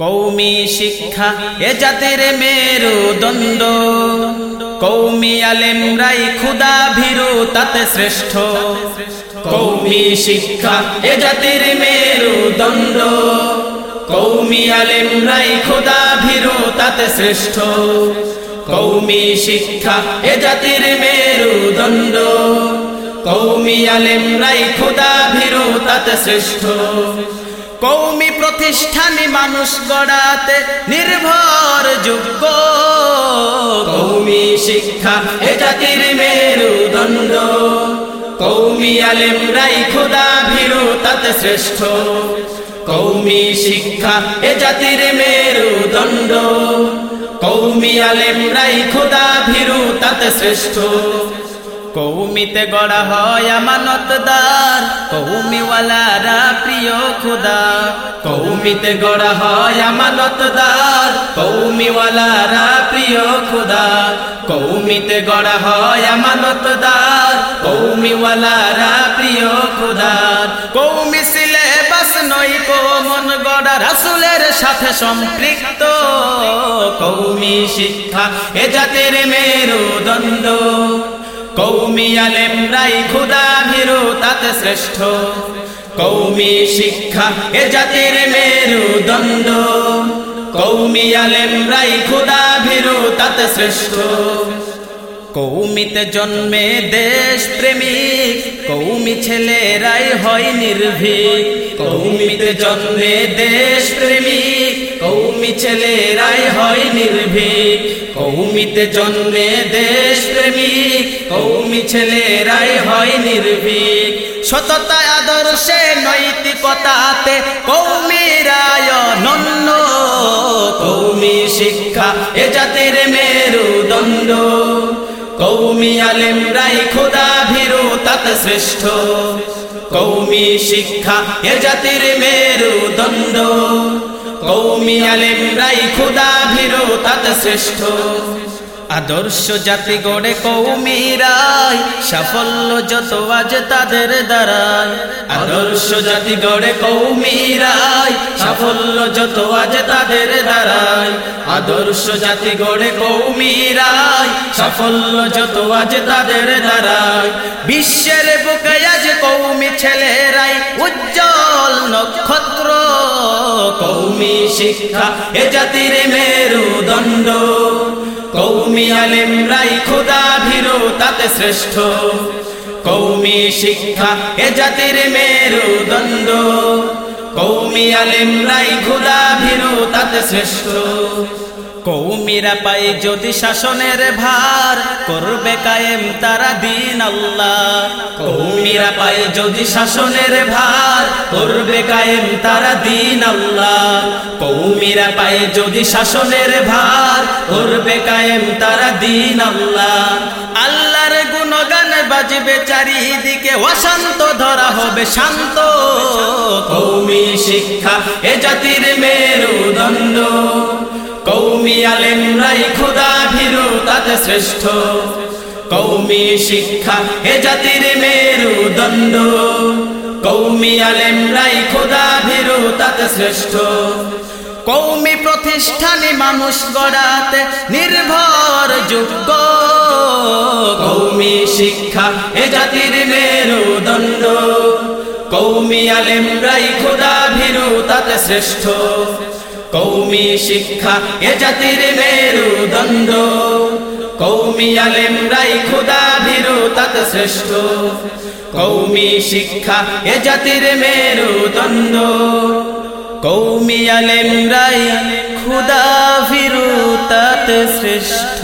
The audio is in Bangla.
কৌমি শিক্ষা এ জাতির মেরুদণ্ড। কৌমি আলেমরাই খুদা ভীরু, তাতে শ্রেষ্ঠ। কৌমি শিক্ষা এ জাতির মেরুদণ্ড। কৌমি আলেমরাই খুদা ভীরু, তাতে শ্রেষ্ঠ। কৌমি শিক্ষা এ জাতির মেরুদণ্ড। কৌমি আলেমরাই খুদা ভীরু, তাতে শ্রেষ্ঠ। কৌমি প্রতিষ্ঠানে মানুষ গড়াতে নির্ভর যোগ্য। কৌমি শিক্ষা এ জাতির মেরুদণ্ড। কৌমি আলেমরাই খুদা ভীরু তাতে শ্রেষ্ঠ। কৌমি শিক্ষা এ জাতির মেরুদণ্ড। কৌমি আলেমরাই খুদা ভীরু তাতে শ্রেষ্ঠ। কৌমিতে গড়া হয় আমানতদার। কৌমিওয়ালারা প্রিয় খুদা। কৌমিতে গড়া হয় আমানতদার। কৌমিওয়ালারা প্রিয় খুদা। কৌমিতে গড়া হয় আমানতদার। কৌমিওয়ালারা প্রিয় খুদা। কৌমি সিলেবাস নই মন গড়া রাসুলের সাথে সম্পৃক্ত। কৌমি শিক্ষা এ জাতির মেরুদণ্ড। কৌমি আলেমরাই খুদা ভীরু, তাতে শ্রেষ্ঠ। কৌমি শিক্ষা এ জাতির মেরুদণ্ড। কৌমি আলেমরাই খুদা ভীরু, তাতে শ্রেষ্ঠ। কৌমিতে জন্মে দেশ প্রেমিক, কৌমি ছেলেরাই হয় নির্ভীক। কৌমিতে জন্মে দেশ প্রেমিক, কৌমি ছেলেরাই হয় নির্ভীক। কৌমিতে জন্মে দেশ প্রেমিক কৌমি ছেলেরাই হয় নির্ভীক। সততা আদর্শে নৈতিকতাতে কৌমিরায় নন্ন কৌমি শিক্ষা এ জাতির মেরুদণ্ড। কৌমি আলেমরাই খোদা ভীরু তাত শ্রেষ্ঠ। কৌমি শিক্ষা এ জাতির মেরুদণ্ড। কৌমি আলেমরাই খোদা ভীরু, তাত শ্রেষ্ঠ। আদর্শ জাতি গড়ে কৌমিরাই সাফল্য যত আজ তাদের দ্বারায় আদর্শ জাতি গড়ে কৌমিরাই সাফল্য যত আজ তাদের দ্বারায় আদর্শ জাতি গড়ে কৌমিরাই সাফল্য যত আজ তাদের দ্বারায় বিশ্বের বুকে আজ কৌমি ছেলেরাই উজ্জ্বল নক্ষত্র কৌমি শিক্ষা, এ জাতির মেরুদণ্ড। কৌমি আলেমরাই খোদা ভিরো, তাতে শ্রেষ্ঠ। কৌমি শিক্ষা, এ জাতির মেরুদণ্ড। কৌমি আলেমরাই খোদা ভিরো, তাতে শ্রেষ্ঠ। কৌমিরা পাই যদি শাসনের ভার, করবে কায়েম তারা দিন আল্লাহ। কৌমিরা পাই যদি শাসনের ভার, করবে কায়েম তারা দিন আল্লাহ। কৌমিরা পাই যদি শাসনের ভার, করবে কায়েম তারা দিন আল্লাহ। আল্লাহর গুণগান বাজবে চারিদিকে, অশান্ত ধরা হবে শান্ত। কৌমি শিক্ষা এ জাতির মেরুদণ্ড। কৌমি আলেমরাই খোদা ভীরু, তাতে শ্রেষ্ঠ। কৌমি শিক্ষা এ জাতির মেরুদণ্ড। কৌমি আলেমরাই খোদা ভীরু, তাতে শ্রেষ্ঠ। কৌমি প্রতিষ্ঠানে মানুষ গড়াতে নির্ভর যোগ্য কৌমি শিক্ষা এ জাতির মেরুদণ্ড। কৌমি আলেমরাই খোদা ভীরু, তাতে শ্রেষ্ঠ। কৌমি শিক্ষা এ জাতির মেরুদণ্ড। কৌমি আলেমরাই খুদা ভীরু তত শ্রেষ্ঠ। কৌমি শিক্ষা এ জাতির মেরুদণ্ড। কৌমি আলেমরাই খুদা ভীরু তত শ্রেষ্ঠ।